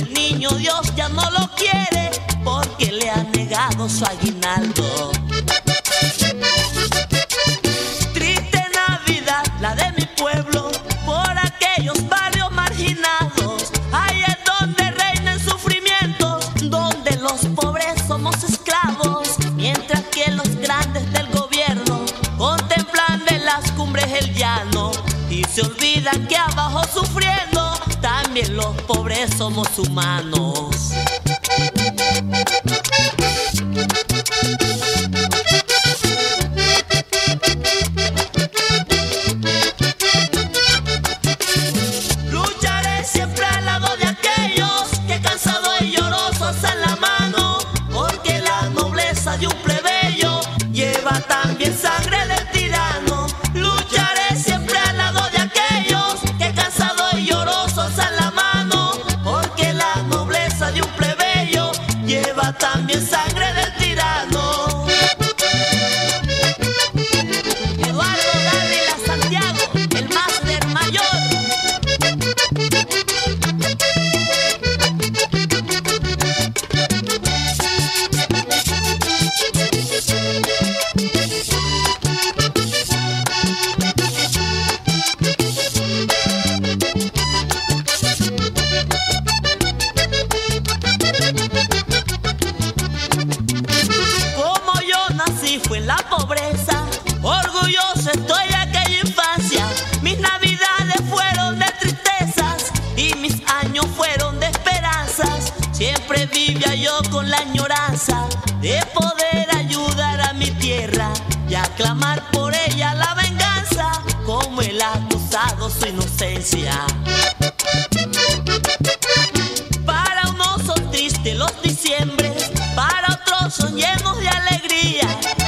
el niño Dios ya no lo quiere porque le ha negado su aguinaldo. Triste Navidad, la de mi pueblo, por aquellos barrios marginados. Ahí es donde reina el sufrimiento, donde los pobres somos esclavos, mientras que los grandes del gobierno contemplan de las cumbres el llano y se olvidan que abajo también los pobres somos humanos. Lucharé siempre al lado de aquellos que cansados y llorosos en la mano, porque la nobleza de un plebeyo lleva también sangre mí fue la pobreza. Orgulloso estoy de aquella infancia. Mis navidades fueron de tristezas y mis años fueron de esperanzas. Siempre vivía yo con la añoranza de poder ayudar a mi tierra y aclamar por ella la venganza como el acusado su inocencia. Para unos son tristes los diciembres, para otros son llenos de alegría.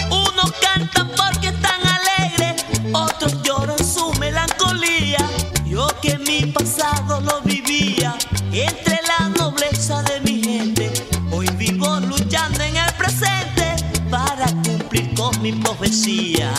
entre la nobleza de mi gente. Hoy vivo luchando en el presente para cumplir con mi profecía.